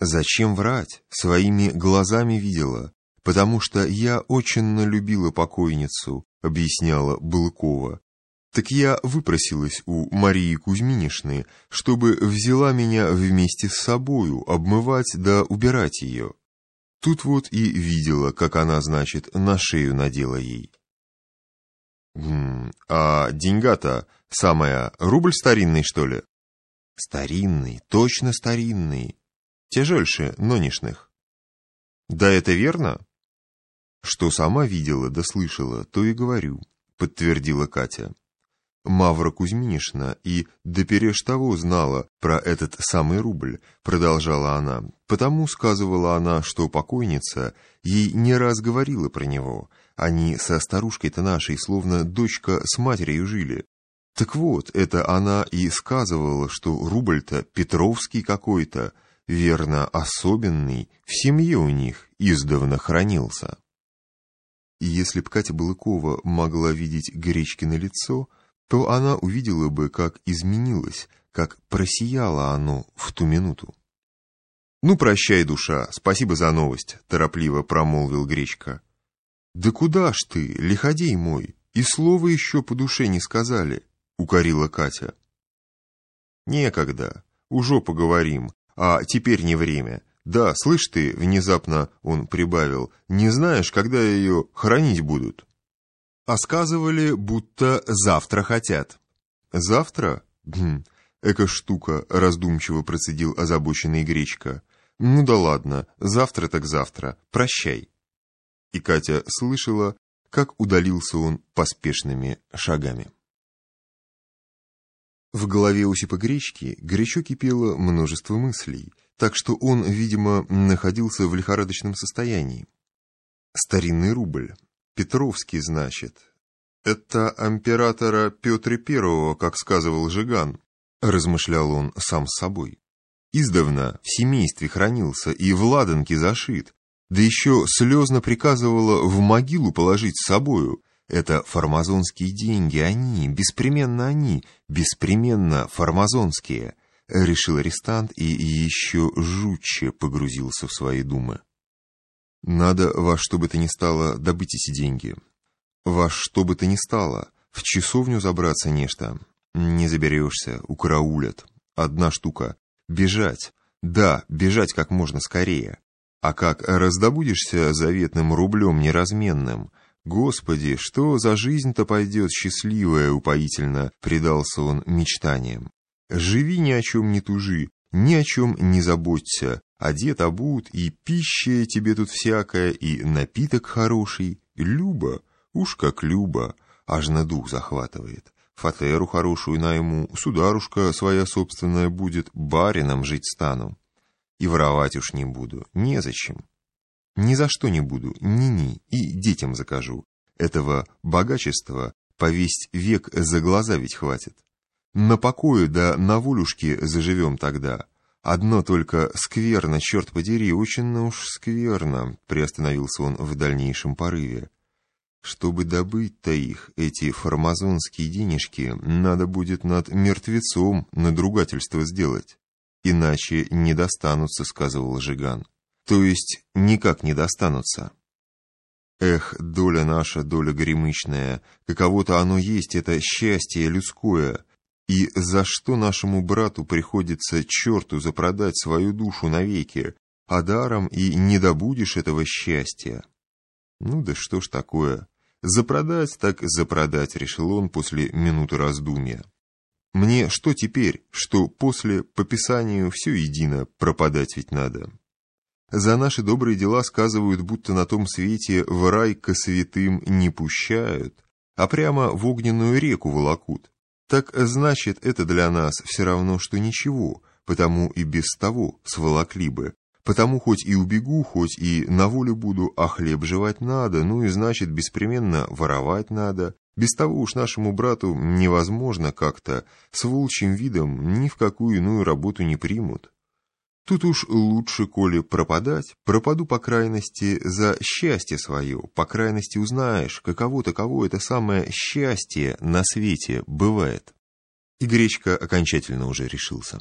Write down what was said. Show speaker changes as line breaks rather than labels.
Зачем врать? Своими глазами видела. Потому что я очень любила покойницу, объясняла Былкова. Так я выпросилась у Марии Кузьминишны, чтобы взяла меня вместе с собою обмывать да убирать ее. Тут вот и видела, как она, значит, на шею надела ей. «А деньга-то самая, рубль старинный, что ли?» «Старинный, точно старинный. Тяжельше нынешних». «Да это верно?» «Что сама видела да слышала, то и говорю», — подтвердила Катя. Мавра Кузьминишна и допереж того знала про этот самый рубль, продолжала она. Потому сказывала она, что покойница ей не раз говорила про него. Они со старушкой-то нашей, словно дочка с матерью жили. Так вот, это она и сказывала, что рубль-то Петровский какой-то, верно, особенный, в семье у них издавна хранился. И если б Катя Балыкова могла видеть Гречкино лицо, то она увидела бы, как изменилось, как просияло оно в ту минуту. «Ну, прощай, душа, спасибо за новость», — торопливо промолвил Гречка. «Да куда ж ты, лиходей мой, и слова еще по душе не сказали», — укорила Катя. «Некогда, уже поговорим, а теперь не время. Да, слышь ты, внезапно он прибавил, не знаешь, когда ее хранить будут?» а сказывали, будто завтра хотят. Завтра? Гм, эка штука, раздумчиво процедил озабоченный Гречка. Ну да ладно, завтра так завтра, прощай. И Катя слышала, как удалился он поспешными шагами. В голове Осипа Гречки горячо кипело множество мыслей, так что он, видимо, находился в лихорадочном состоянии. Старинный рубль, Петровский, значит. Это императора Петра Первого, как сказывал Жиган, размышлял он сам с собой. Издавна в семействе хранился и в ладанке зашит, да еще слезно приказывала в могилу положить с собою. Это фармазонские деньги, они, беспременно они, беспременно фармазонские, решил арестант и еще жутче погрузился в свои думы. Надо во что бы то ни стало добыть эти деньги. Во что бы то ни стало, в часовню забраться нечто. Не заберешься, укараулят. Одна штука — бежать. Да, бежать как можно скорее. А как раздобудешься заветным рублем неразменным? Господи, что за жизнь-то пойдет счастливая, упоительно, предался он мечтаниям. Живи ни о чем не тужи, ни о чем не заботься, одет, обут, и пища тебе тут всякая, и напиток хороший. Люба, уж как Люба, аж на дух захватывает. Фатеру хорошую найму, сударушка своя собственная будет, барином жить стану. И воровать уж не буду, незачем. Ни за что не буду, ни-ни, и детям закажу. Этого богачества по весь век за глаза ведь хватит. На покою да на волюшке заживем тогда. Одно только скверно, черт подери, очень уж скверно, приостановился он в дальнейшем порыве. Чтобы добыть-то их, эти фармазонские денежки, надо будет над мертвецом надругательство сделать. Иначе не достанутся, сказывал Жиган. То есть никак не достанутся. Эх, доля наша, доля гремычная, каково-то оно есть, это счастье людское, и за что нашему брату приходится черту запродать свою душу навеки, а даром и не добудешь этого счастья? Ну да что ж такое? Запродать так запродать, решил он после минуты раздумья. Мне что теперь, что после по писанию все едино, пропадать ведь надо. За наши добрые дела сказывают, будто на том свете в рай ко святым не пущают, а прямо в огненную реку волокут. Так значит, это для нас все равно, что ничего, потому и без того сволокли бы. Потому хоть и убегу, хоть и на волю буду, а хлеб жевать надо, ну и значит, беспременно воровать надо. Без того уж нашему брату невозможно как-то, с волчьим видом ни в какую иную работу не примут. Тут уж лучше, коли пропадать, пропаду по крайности за счастье свое, по крайности узнаешь, каково таково это самое счастье на свете бывает. И Гречка окончательно уже решился.